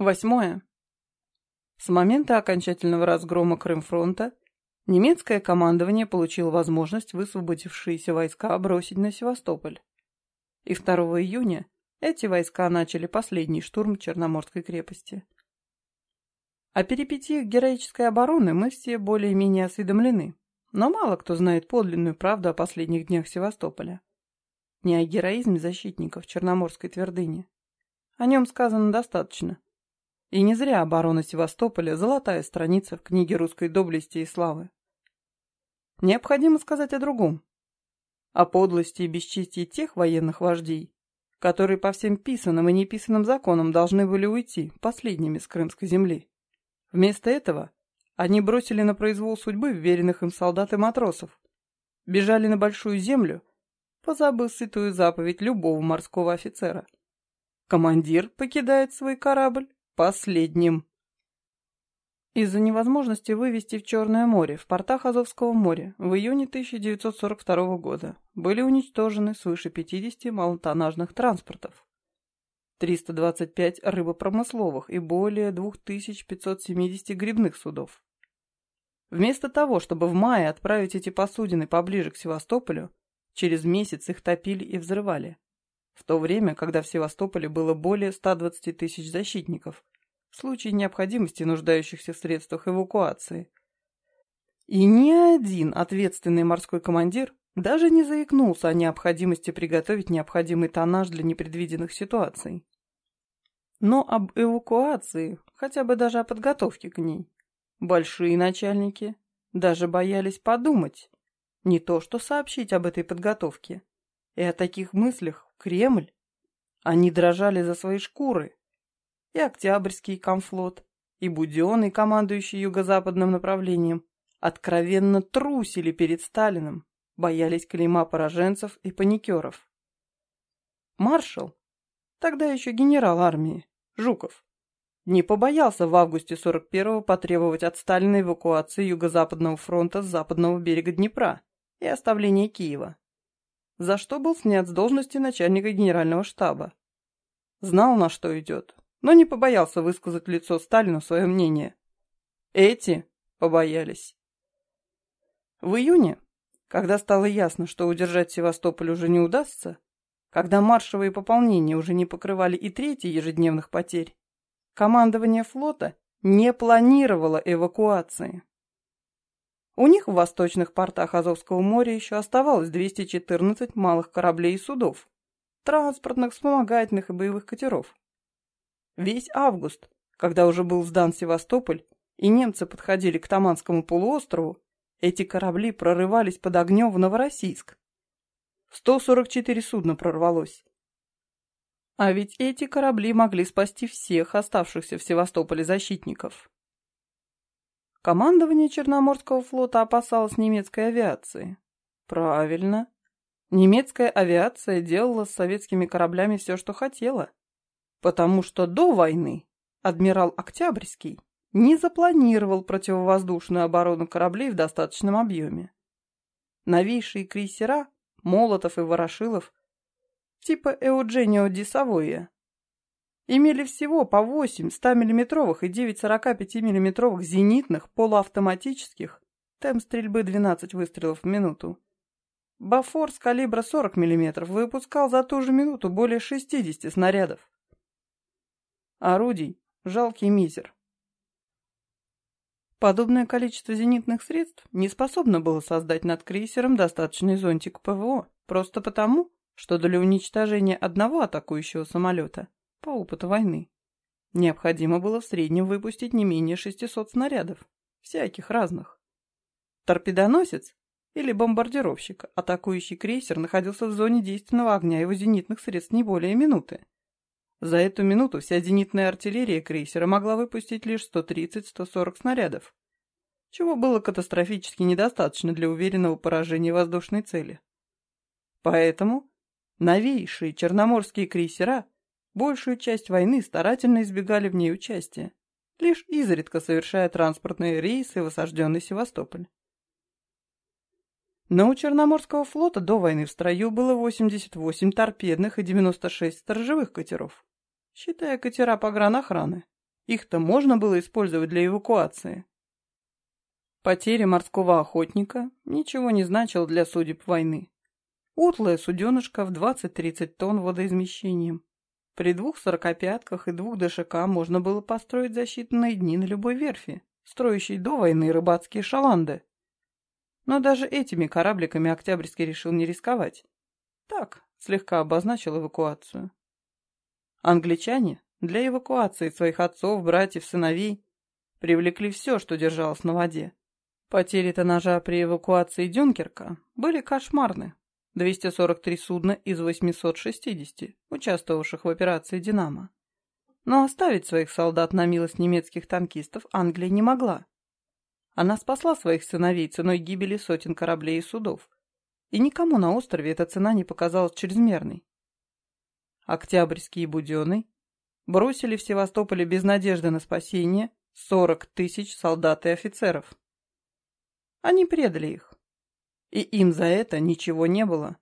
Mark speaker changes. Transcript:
Speaker 1: Восьмое. С момента окончательного разгрома Крымфронта немецкое командование получило возможность высвободившиеся войска бросить на Севастополь. И 2 июня эти войска начали последний штурм Черноморской крепости. О перипетиях героической обороны мы все более-менее осведомлены, но мало кто знает подлинную правду о последних днях Севастополя. Не о героизме защитников Черноморской твердыни. О нем сказано достаточно – и не зря оборона Севастополя – золотая страница в книге русской доблести и славы. Необходимо сказать о другом. О подлости и бесчестии тех военных вождей, которые по всем писанным и неписанным законам должны были уйти последними с крымской земли. Вместо этого они бросили на произвол судьбы веренных им солдат и матросов, бежали на большую землю, позабыв святую заповедь любого морского офицера. Командир покидает свой корабль, Последним. Из-за невозможности вывести в Черное море в портах Азовского моря в июне 1942 года были уничтожены свыше 50 малотоннажных транспортов, 325 рыбопромысловых и более 2570 грибных судов. Вместо того, чтобы в мае отправить эти посудины поближе к Севастополю, через месяц их топили и взрывали. В то время, когда в Севастополе было более 120 тысяч защитников, в случае необходимости нуждающихся в средствах эвакуации. И ни один ответственный морской командир даже не заикнулся о необходимости приготовить необходимый тоннаж для непредвиденных ситуаций. Но об эвакуации, хотя бы даже о подготовке к ней, большие начальники даже боялись подумать, не то что сообщить об этой подготовке. И о таких мыслях Кремль. Они дрожали за свои шкуры, и Октябрьский комфлот, и Буденный, командующий юго-западным направлением, откровенно трусили перед Сталиным, боялись клейма пораженцев и паникеров. Маршал, тогда еще генерал армии, Жуков, не побоялся в августе 41-го потребовать от Сталина эвакуации Юго-Западного фронта с западного берега Днепра и оставления Киева, за что был снят с должности начальника генерального штаба. Знал, на что идет, но не побоялся высказать лицо Сталину свое мнение. Эти побоялись. В июне, когда стало ясно, что удержать Севастополь уже не удастся, когда маршевые пополнения уже не покрывали и трети ежедневных потерь, командование флота не планировало эвакуации. У них в восточных портах Азовского моря еще оставалось 214 малых кораблей и судов, транспортных, вспомогательных и боевых катеров. Весь август, когда уже был сдан Севастополь, и немцы подходили к Таманскому полуострову, эти корабли прорывались под огнем в Новороссийск. 144 судна прорвалось. А ведь эти корабли могли спасти всех оставшихся в Севастополе защитников. Командование Черноморского флота опасалось немецкой авиации. Правильно. Немецкая авиация делала с советскими кораблями все, что хотела потому что до войны адмирал Октябрьский не запланировал противовоздушную оборону кораблей в достаточном объеме. Новейшие крейсера, Молотов и Ворошилов, типа Эудженио Ди Савойя, имели всего по 8 100 миллиметровых и 9 45 миллиметровых зенитных полуавтоматических, темп стрельбы 12 выстрелов в минуту. Бафор с калибра 40 мм выпускал за ту же минуту более 60 снарядов. Орудий – жалкий мизер. Подобное количество зенитных средств не способно было создать над крейсером достаточный зонтик ПВО, просто потому, что для уничтожения одного атакующего самолета, по опыту войны, необходимо было в среднем выпустить не менее 600 снарядов, всяких разных. Торпедоносец или бомбардировщик, атакующий крейсер, находился в зоне действенного огня его зенитных средств не более минуты. За эту минуту вся зенитная артиллерия крейсера могла выпустить лишь 130-140 снарядов, чего было катастрофически недостаточно для уверенного поражения воздушной цели. Поэтому новейшие черноморские крейсера большую часть войны старательно избегали в ней участия, лишь изредка совершая транспортные рейсы в осажденный Севастополь. Но у Черноморского флота до войны в строю было 88 торпедных и 96 сторожевых катеров считая катера погранохраны, Их-то можно было использовать для эвакуации. Потеря морского охотника ничего не значила для судеб войны. Утлая суденышка в 20-30 тонн водоизмещением. При двух сорокопятках и двух ДШК можно было построить за считанные дни на любой верфи, строящей до войны рыбацкие шаланды. Но даже этими корабликами Октябрьский решил не рисковать. Так, слегка обозначил эвакуацию. Англичане для эвакуации своих отцов, братьев, сыновей привлекли все, что держалось на воде. Потери-то ножа при эвакуации Дюнкерка были кошмарны. 243 судна из 860, участвовавших в операции «Динамо». Но оставить своих солдат на милость немецких танкистов Англия не могла. Она спасла своих сыновей ценой гибели сотен кораблей и судов. И никому на острове эта цена не показалась чрезмерной. Октябрьские будены бросили в Севастополе без надежды на спасение 40 тысяч солдат и офицеров. Они предали их. И им за это ничего не было.